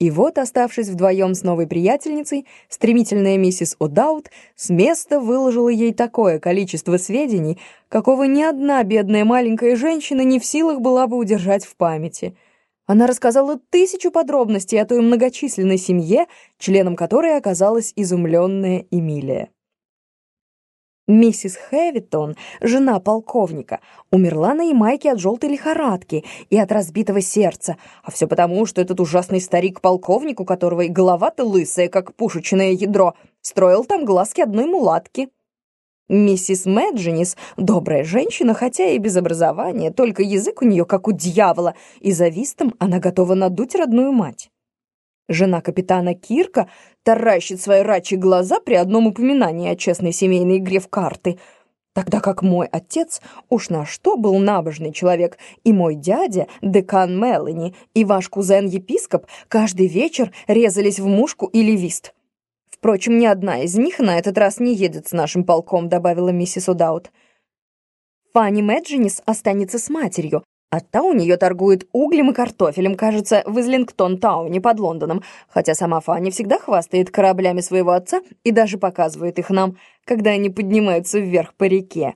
И вот, оставшись вдвоем с новой приятельницей, стремительная миссис О'Даут с места выложила ей такое количество сведений, какого ни одна бедная маленькая женщина не в силах была бы удержать в памяти. Она рассказала тысячу подробностей о той многочисленной семье, членом которой оказалась изумленная Эмилия. Миссис Хэвитон, жена полковника, умерла на Ямайке от желтой лихорадки и от разбитого сердца, а все потому, что этот ужасный старик-полковник, у которого и голова-то лысая, как пушечное ядро, строил там глазки одной мулатки. Миссис Мэджинис — добрая женщина, хотя и без образования, только язык у нее как у дьявола, и за вистом она готова надуть родную мать. Жена капитана Кирка таращит свои рачьи глаза при одном упоминании о честной семейной игре в карты, тогда как мой отец уж на что был набожный человек, и мой дядя, декан Мелани, и ваш кузен-епископ каждый вечер резались в мушку или вист. Впрочем, ни одна из них на этот раз не едет с нашим полком, добавила миссис Удаут. Фанни Мэджинис останется с матерью, а та у нее торгует углем и картофелем, кажется, в Излингтон-тауне под Лондоном, хотя сама Фанни всегда хвастает кораблями своего отца и даже показывает их нам, когда они поднимаются вверх по реке.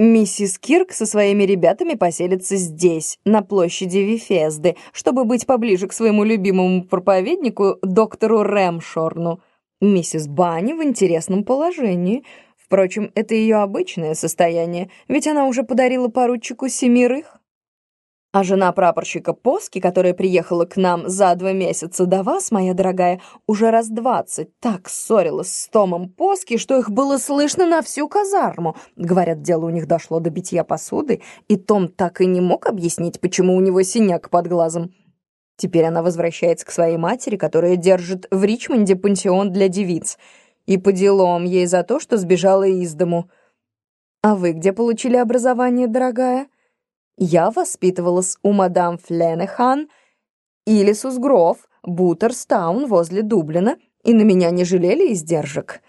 Миссис Кирк со своими ребятами поселится здесь, на площади Вифезды, чтобы быть поближе к своему любимому проповеднику, доктору Рэмшорну. Миссис Банни в интересном положении. Впрочем, это ее обычное состояние, ведь она уже подарила поручику семерых. А жена прапорщика Поски, которая приехала к нам за два месяца до вас, моя дорогая, уже раз двадцать так ссорилась с Томом Поски, что их было слышно на всю казарму. Говорят, дело у них дошло до битья посуды, и Том так и не мог объяснить, почему у него синяк под глазом. Теперь она возвращается к своей матери, которая держит в Ричмонде пансион для девиц. И по делам ей за то, что сбежала из дому. А вы где получили образование, дорогая? Я воспитывалась у мадам Фленехан, Илисус Гров, Бутерстаун возле Дублина, и на меня не жалели издержек.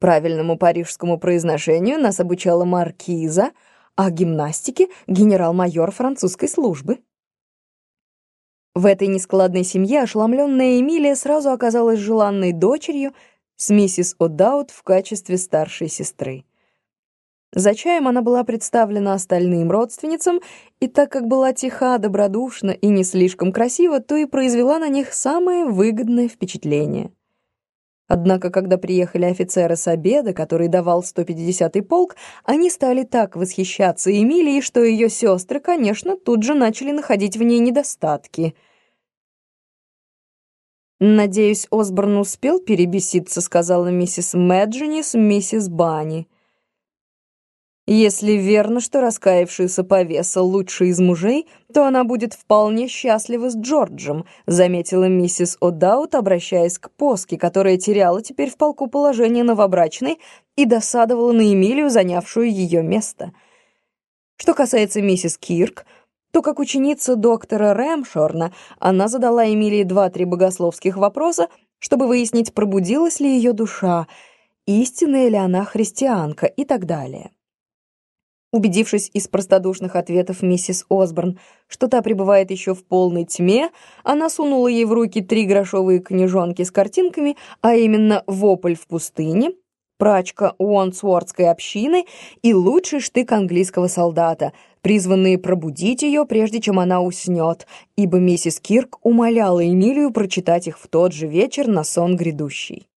Правильному парижскому произношению нас обучала маркиза, а гимнастике — генерал-майор французской службы. В этой нескладной семье ошеломленная Эмилия сразу оказалась желанной дочерью с миссис О'Даут в качестве старшей сестры. За чаем она была представлена остальным родственницам, и так как была тиха, добродушна и не слишком красива, то и произвела на них самое выгодное впечатление. Однако, когда приехали офицеры с обеда, который давал 150-й полк, они стали так восхищаться Эмилией, что ее сестры, конечно, тут же начали находить в ней недостатки. «Надеюсь, Осборн успел перебеситься», — сказала миссис Мэджинис миссис Банни. Если верно, что раскаявшийся повеса лучший из мужей, то она будет вполне счастлива с Джорджем, заметила миссис О'Даут, обращаясь к Поске, которая теряла теперь в полку положение новобрачной и досадовала на Эмилию, занявшую ее место. Что касается миссис Кирк, то как ученица доктора Рэмшорна она задала Эмилии два-три богословских вопроса, чтобы выяснить, пробудилась ли ее душа, истинная ли она христианка и так далее. Убедившись из простодушных ответов миссис Осборн, что та пребывает еще в полной тьме, она сунула ей в руки три грошовые книжонки с картинками, а именно «Вопль в пустыне», «Прачка Уонсуортской общины» и «Лучший штык английского солдата», призванные пробудить ее, прежде чем она уснет, ибо миссис Кирк умоляла Эмилию прочитать их в тот же вечер на сон грядущий.